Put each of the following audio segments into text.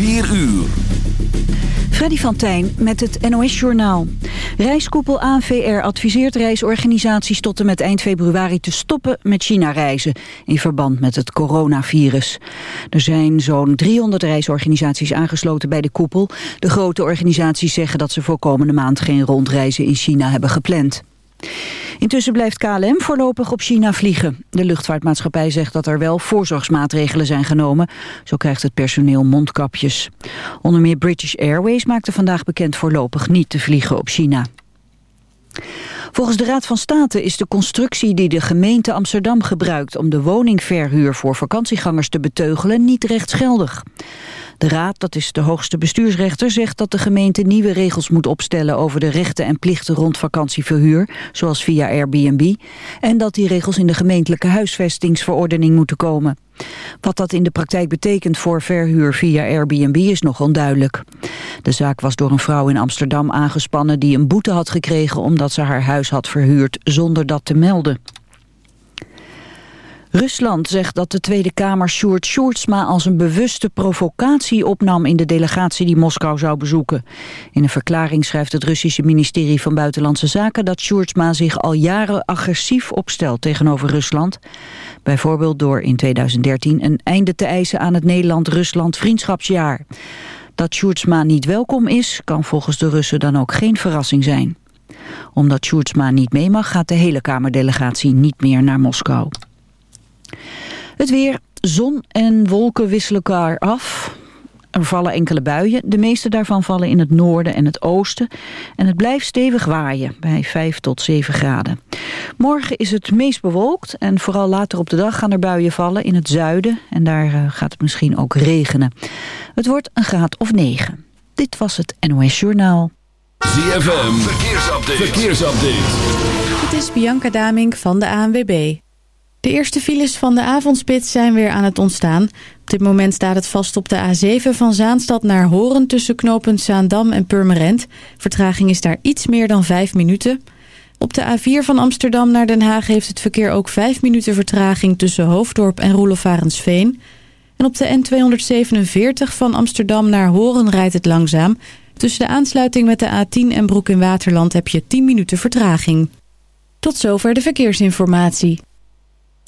4 uur. Freddy van Tijn met het NOS-journaal. Reiskoepel ANVR adviseert reisorganisaties tot en met eind februari te stoppen met China-reizen in verband met het coronavirus. Er zijn zo'n 300 reisorganisaties aangesloten bij de koepel. De grote organisaties zeggen dat ze voor komende maand geen rondreizen in China hebben gepland. Intussen blijft KLM voorlopig op China vliegen. De luchtvaartmaatschappij zegt dat er wel voorzorgsmaatregelen zijn genomen. Zo krijgt het personeel mondkapjes. Onder meer British Airways maakte vandaag bekend voorlopig niet te vliegen op China. Volgens de Raad van State is de constructie die de gemeente Amsterdam gebruikt om de woningverhuur voor vakantiegangers te beteugelen niet rechtsgeldig. De Raad, dat is de hoogste bestuursrechter, zegt dat de gemeente nieuwe regels moet opstellen over de rechten en plichten rond vakantieverhuur, zoals via Airbnb, en dat die regels in de gemeentelijke huisvestingsverordening moeten komen. Wat dat in de praktijk betekent voor verhuur via Airbnb is nog onduidelijk. De zaak was door een vrouw in Amsterdam aangespannen die een boete had gekregen omdat ze haar huis had verhuurd zonder dat te melden. Rusland zegt dat de Tweede Kamer Sjoerd Sjoerdsma als een bewuste provocatie opnam in de delegatie die Moskou zou bezoeken. In een verklaring schrijft het Russische ministerie van Buitenlandse Zaken dat Sjoerdsma zich al jaren agressief opstelt tegenover Rusland. Bijvoorbeeld door in 2013 een einde te eisen aan het Nederland-Rusland vriendschapsjaar. Dat Sjoerdsma niet welkom is, kan volgens de Russen dan ook geen verrassing zijn. Omdat Sjoerdsma niet mee mag, gaat de hele Kamerdelegatie niet meer naar Moskou. Het weer, zon en wolken wisselen elkaar af. Er vallen enkele buien. De meeste daarvan vallen in het noorden en het oosten. En het blijft stevig waaien, bij 5 tot 7 graden. Morgen is het meest bewolkt en vooral later op de dag gaan er buien vallen in het zuiden. En daar eh, gaat het misschien ook regenen. Het wordt een graad of 9. Dit was het NOS Journaal. ZFM, verkeersupdate. verkeersupdate. Het is Bianca Damink van de ANWB. De eerste files van de avondspits zijn weer aan het ontstaan. Op dit moment staat het vast op de A7 van Zaanstad naar Horen... tussen knooppunt Zaandam en Purmerend. Vertraging is daar iets meer dan 5 minuten. Op de A4 van Amsterdam naar Den Haag heeft het verkeer ook 5 minuten vertraging... tussen Hoofddorp en Roelofarensveen. En op de N247 van Amsterdam naar Horen rijdt het langzaam. Tussen de aansluiting met de A10 en Broek in Waterland heb je 10 minuten vertraging. Tot zover de verkeersinformatie.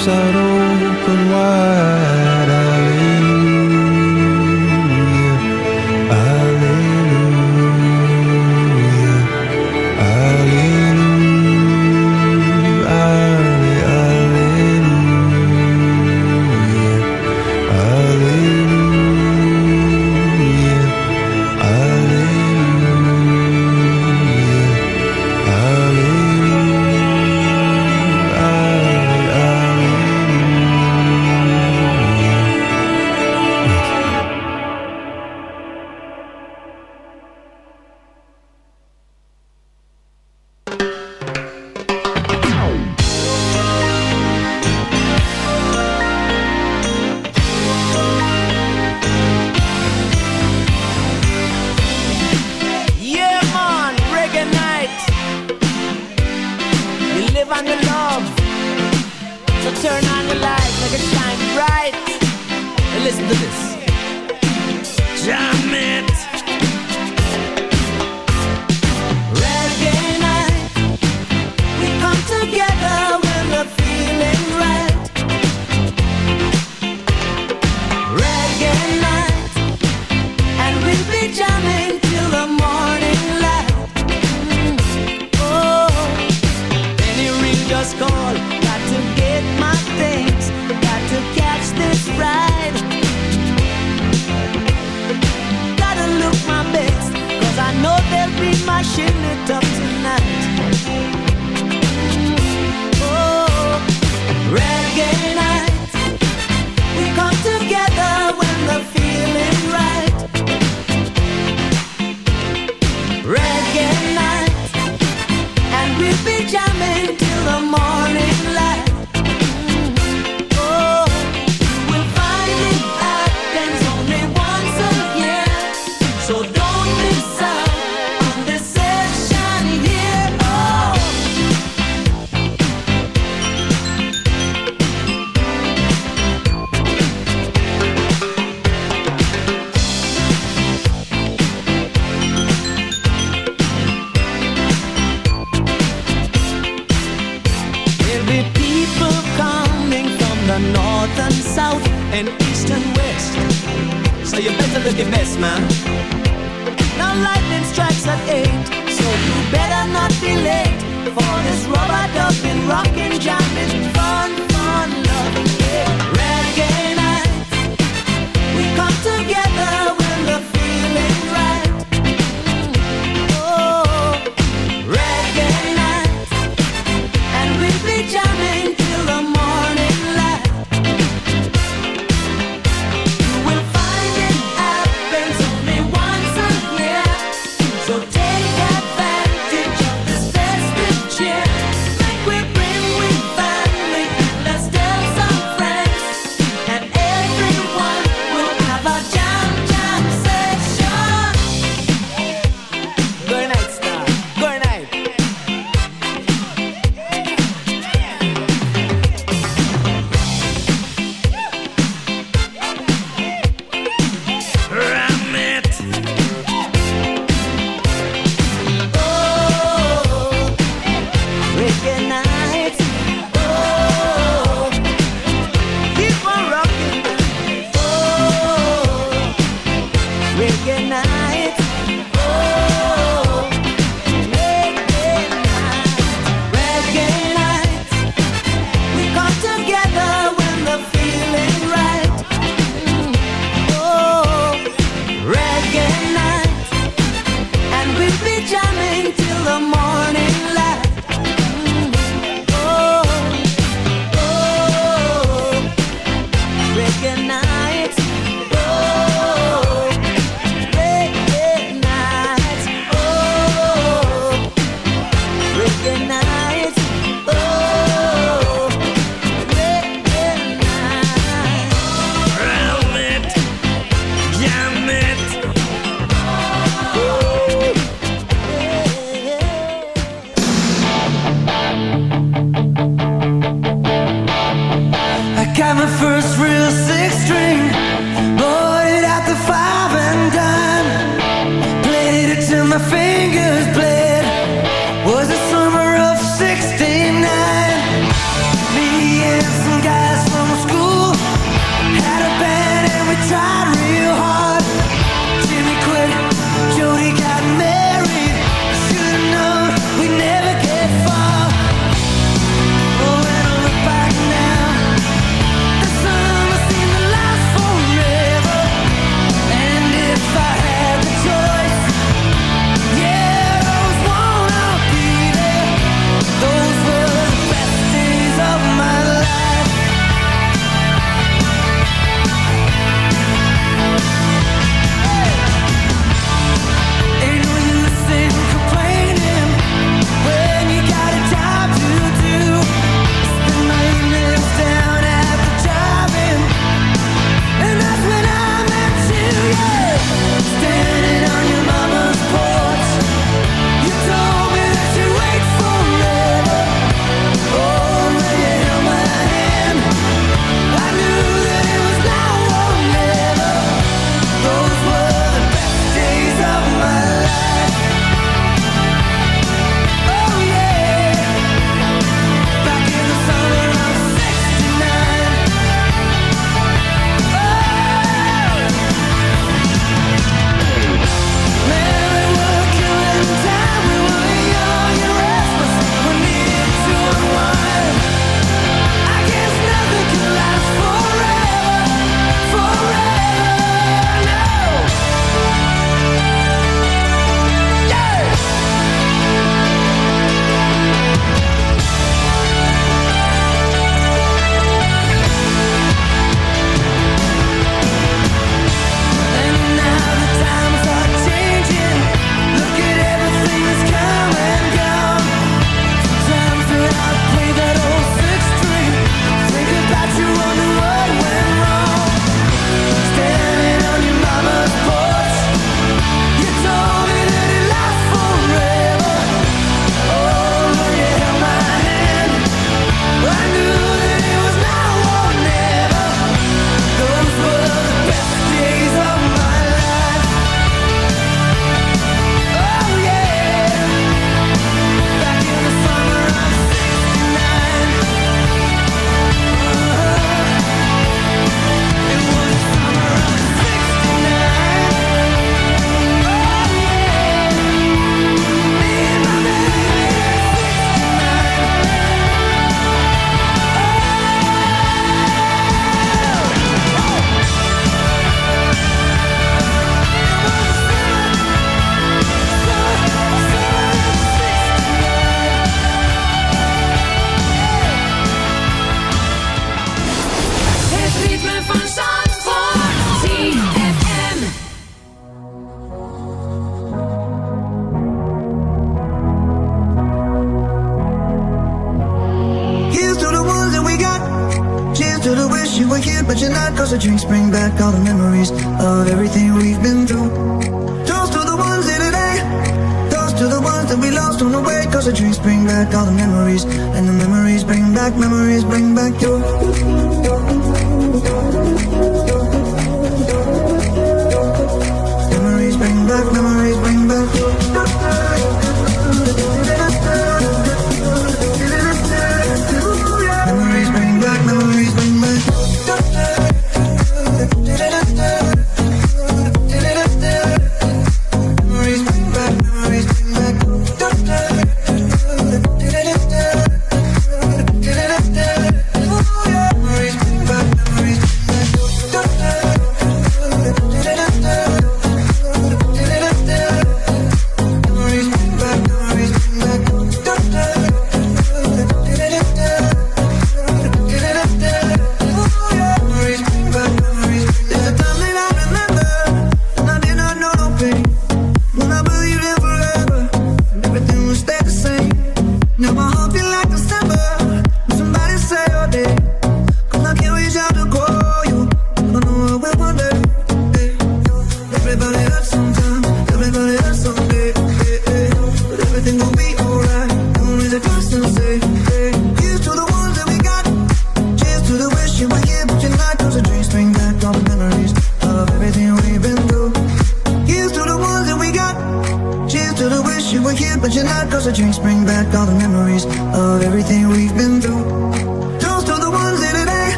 Arms out open wide.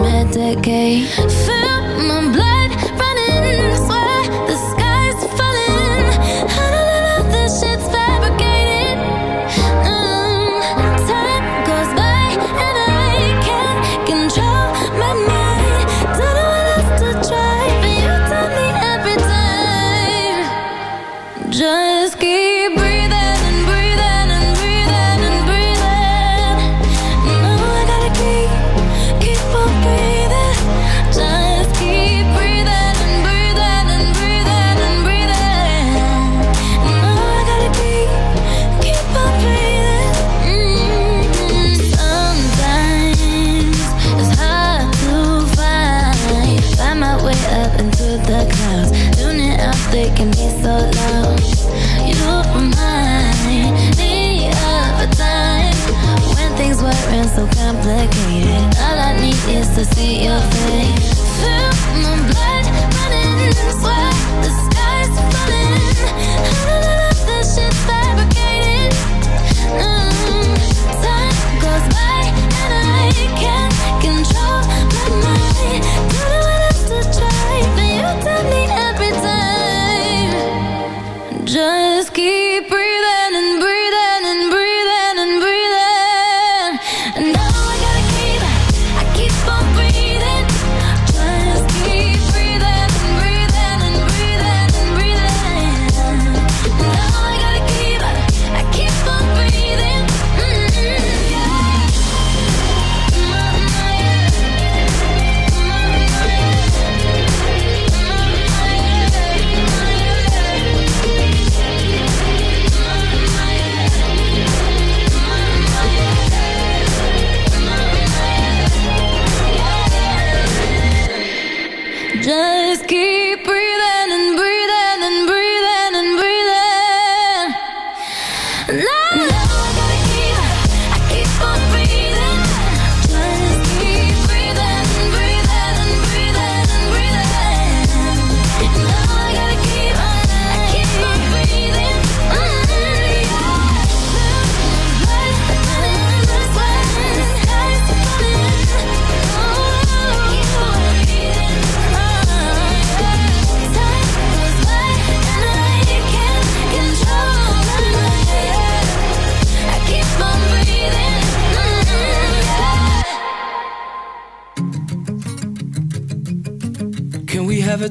met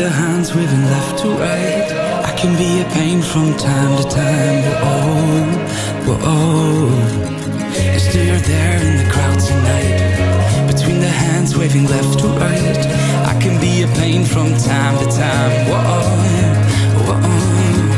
the hands waving left to right. Oh, oh. I can be a pain from time to time. Whoa, whoa. And still you're there in the crowd tonight. Between the hands waving left to right. I can be a pain from time to time. Whoa. ZFM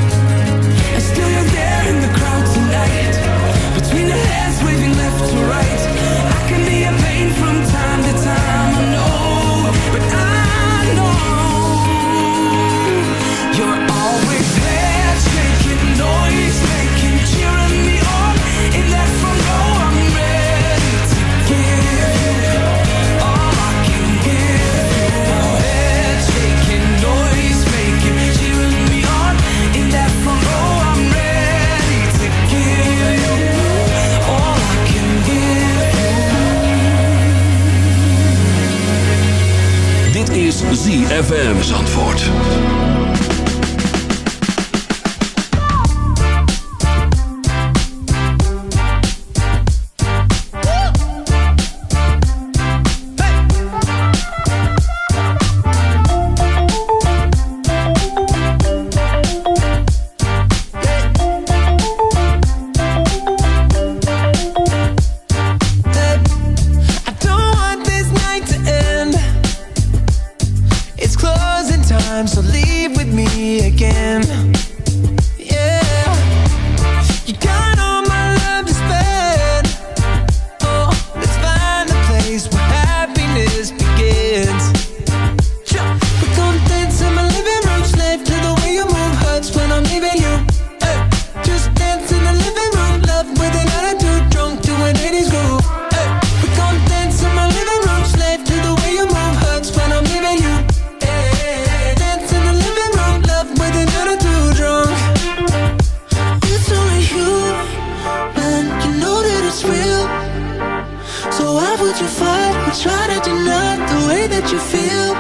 you feel?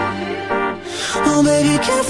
Oh, baby, can't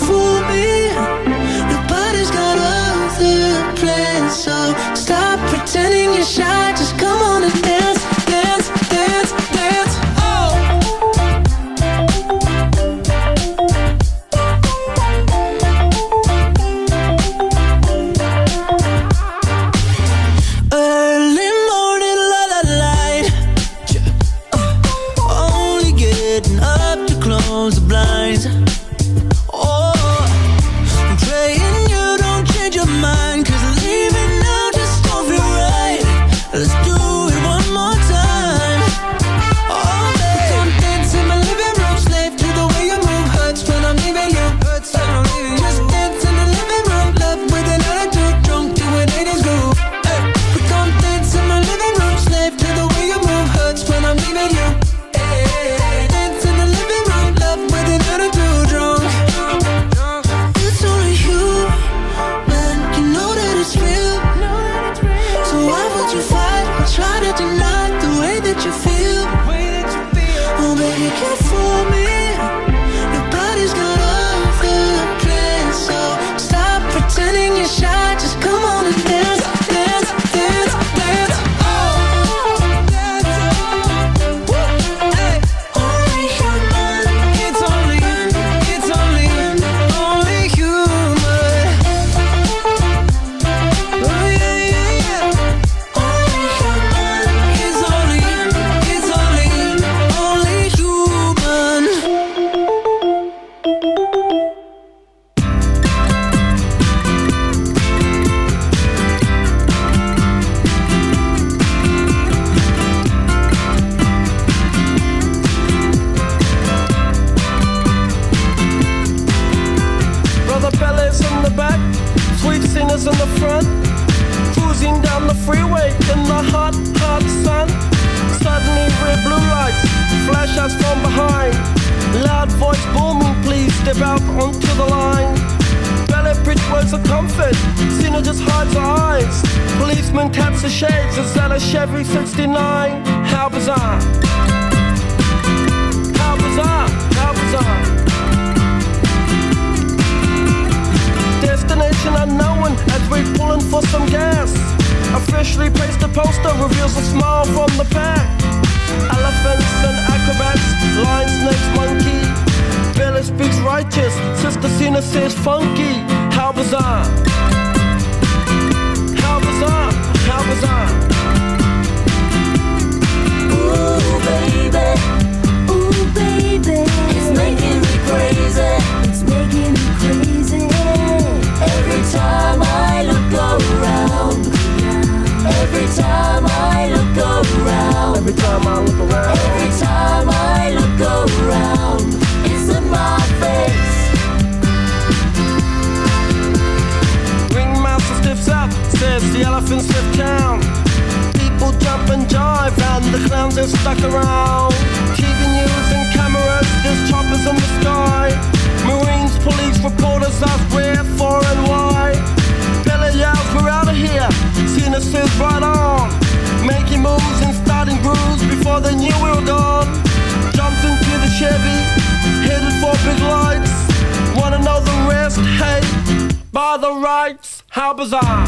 How bizarre!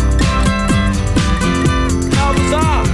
How bizarre!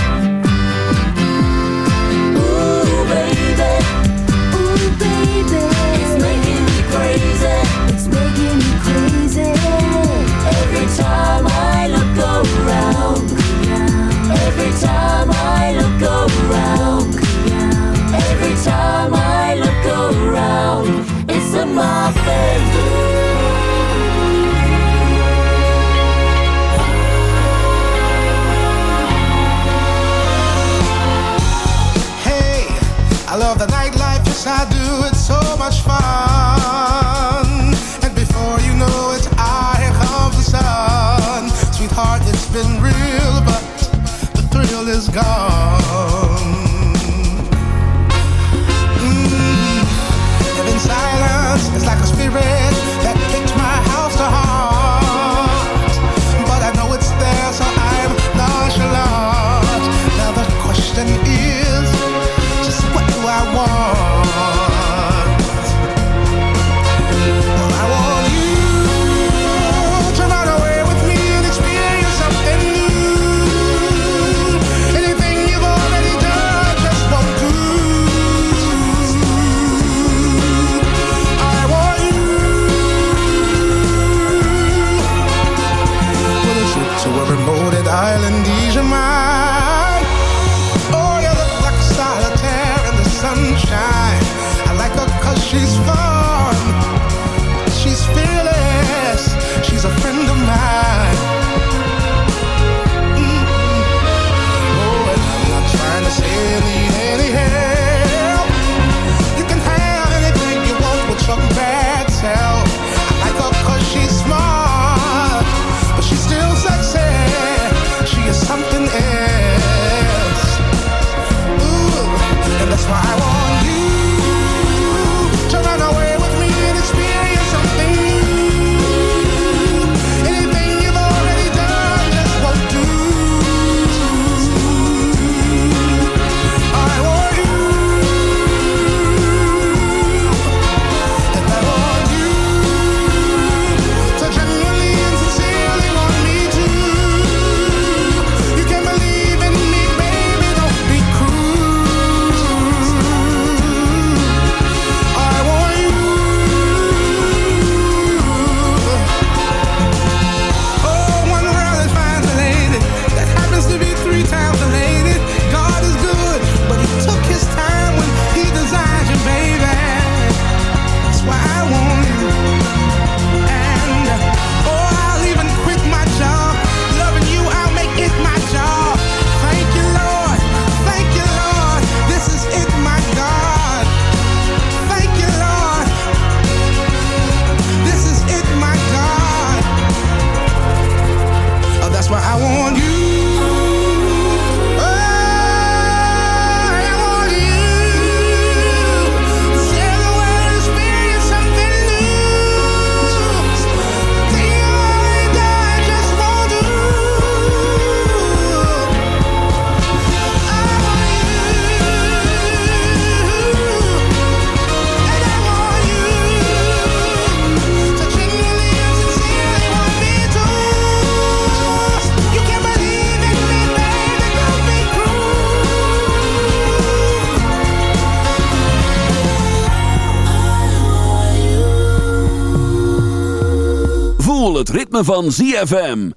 ritme van ZFM.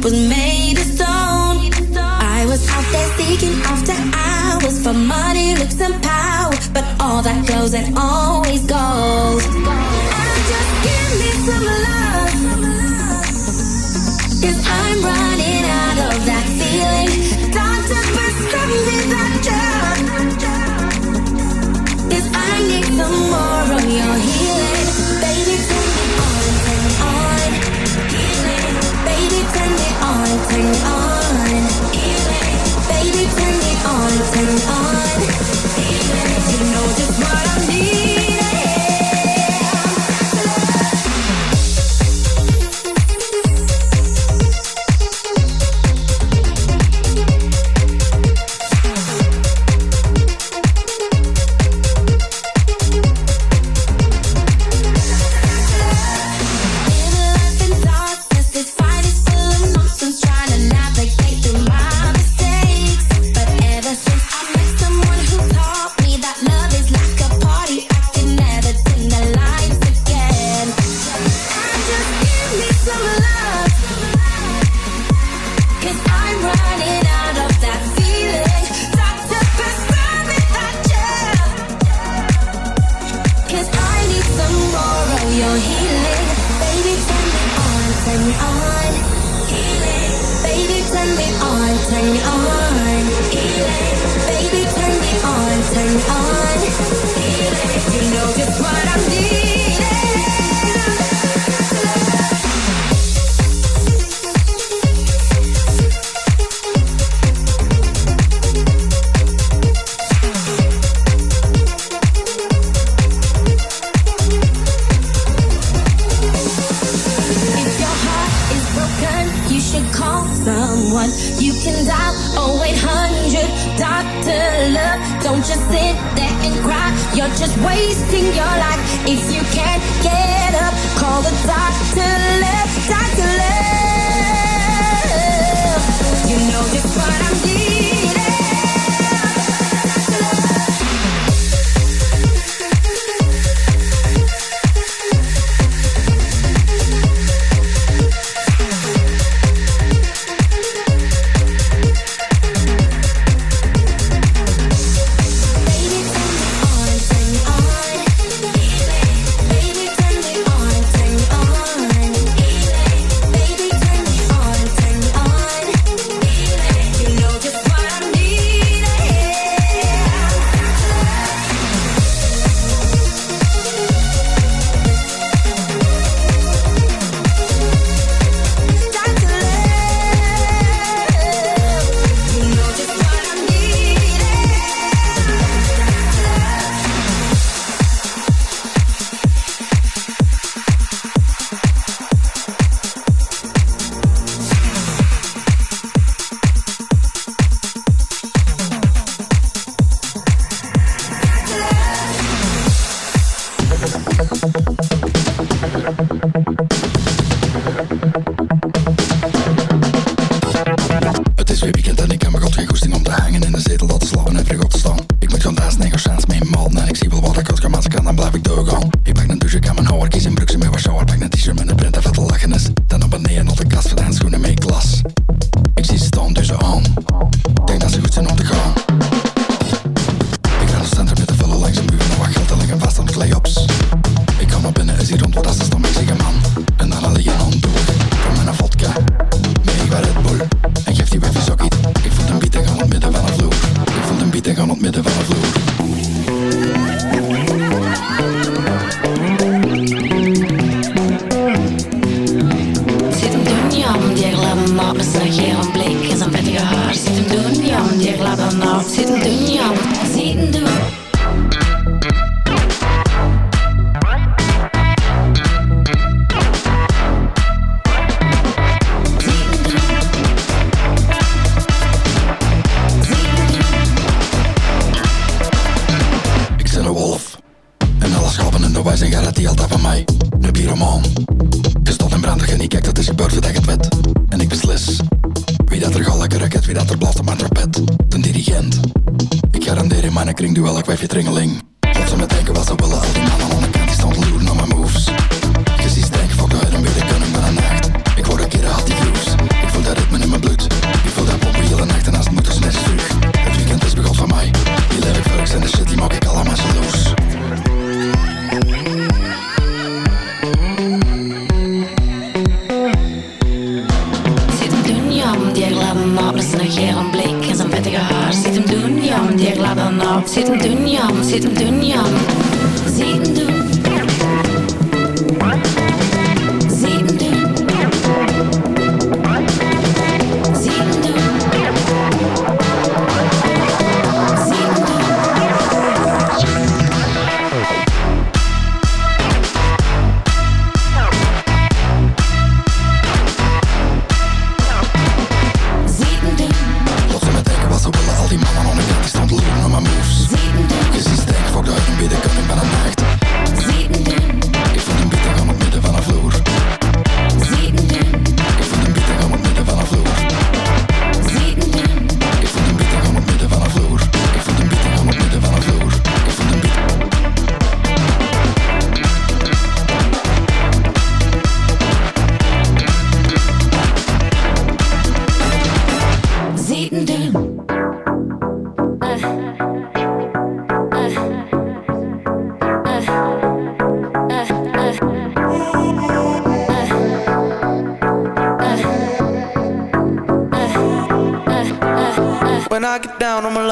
was made of stone. I was out there seeking after hours for money, looks, and power but all that goes it always goes. And just give me some love, cause I'm right.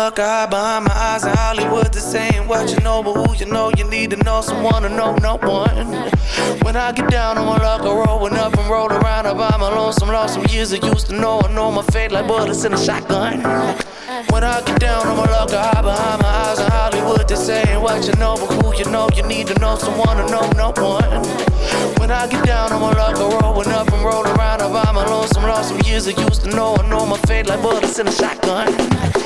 Look high behind my eyes in Hollywood. This ain't what you know, but who you know, you need to know someone to know no one. When I get down, I'ma look a rolling up and roll around. I buy my lonesome, lost some years I used to know. I know my fate like bullets in a shotgun. When I get down, I'ma look high behind my eyes in Hollywood. This ain't what you know, but who you know, you need to know someone to know no one. When I get down, I'ma look a rolling up and roll around. I buy my lonesome, lost some years I used to know. I know my fate like bullets in a shotgun.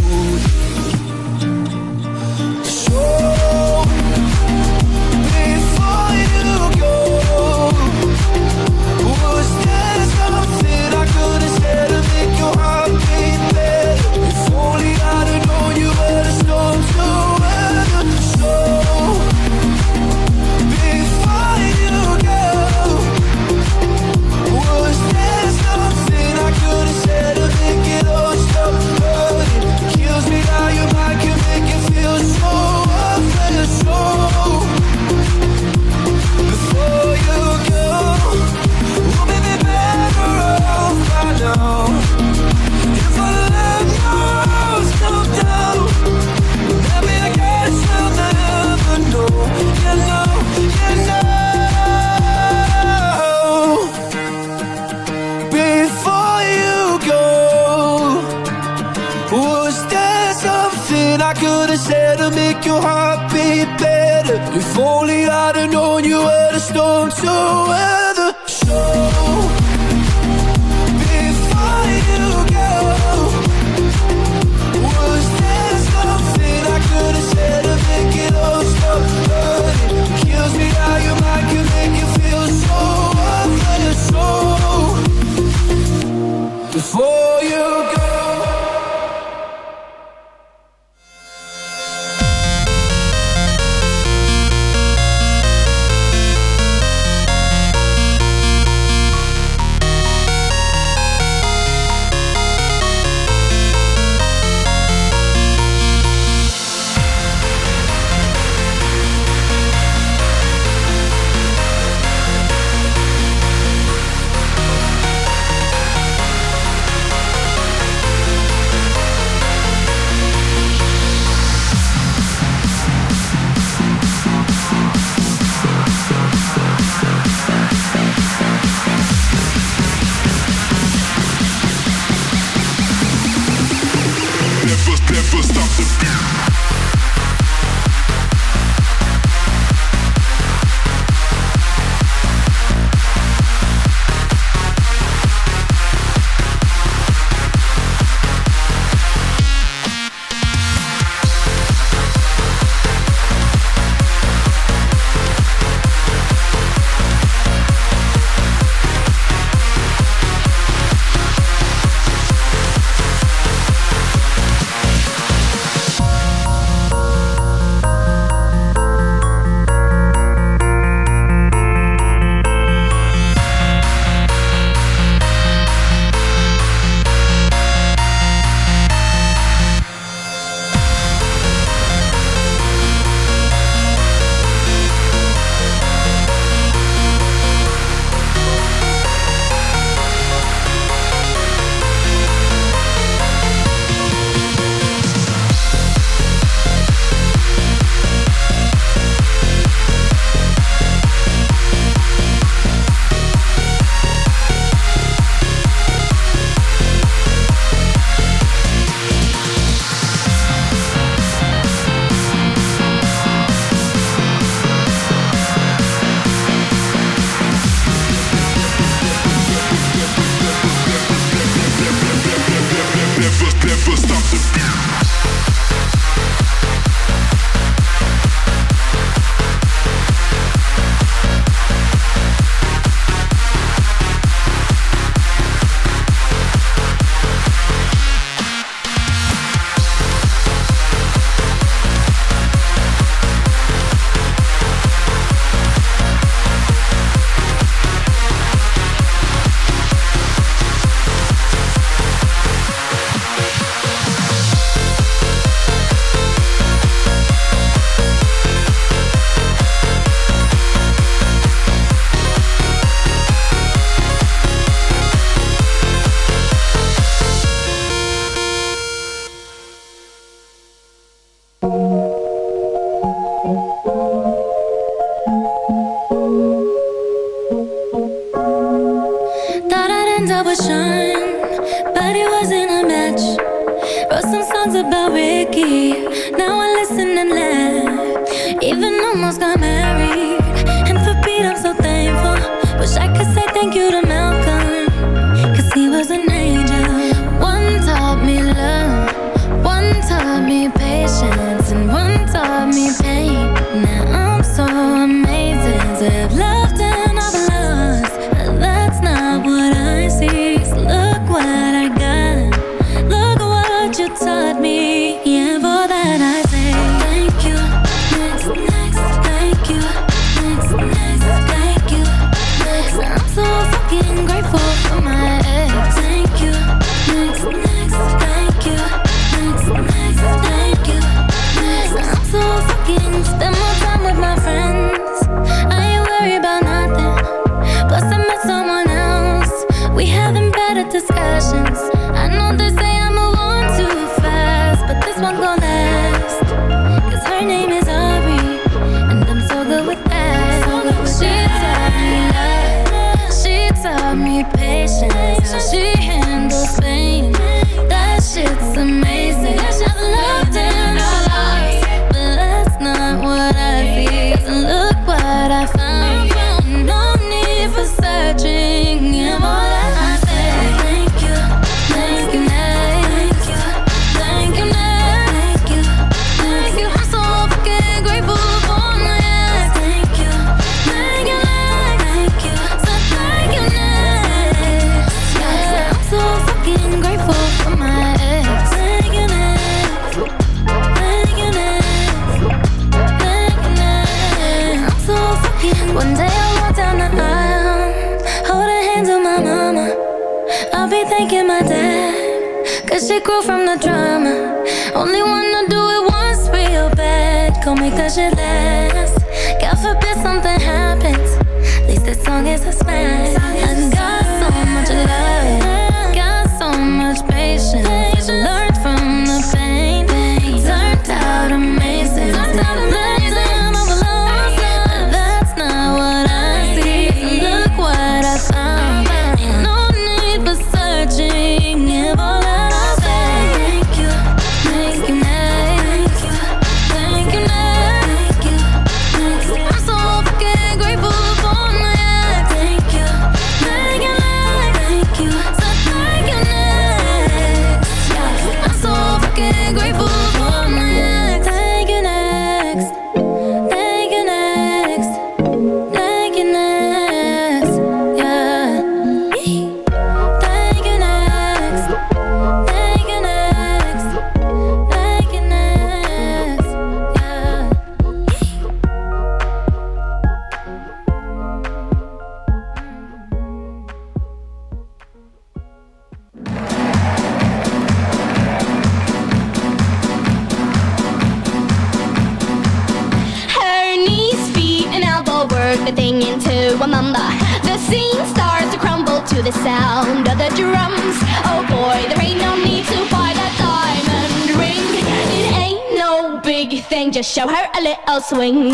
swing.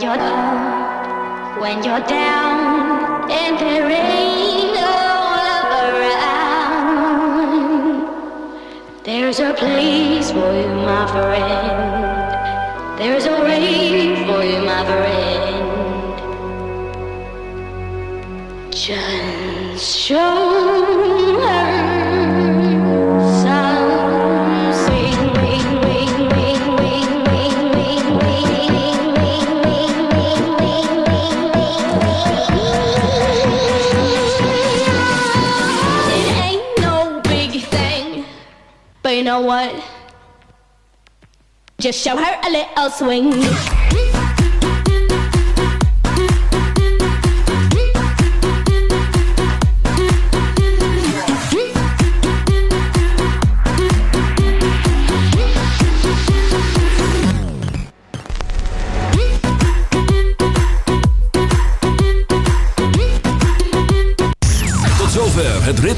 Chết you know what? Just show her a little swing.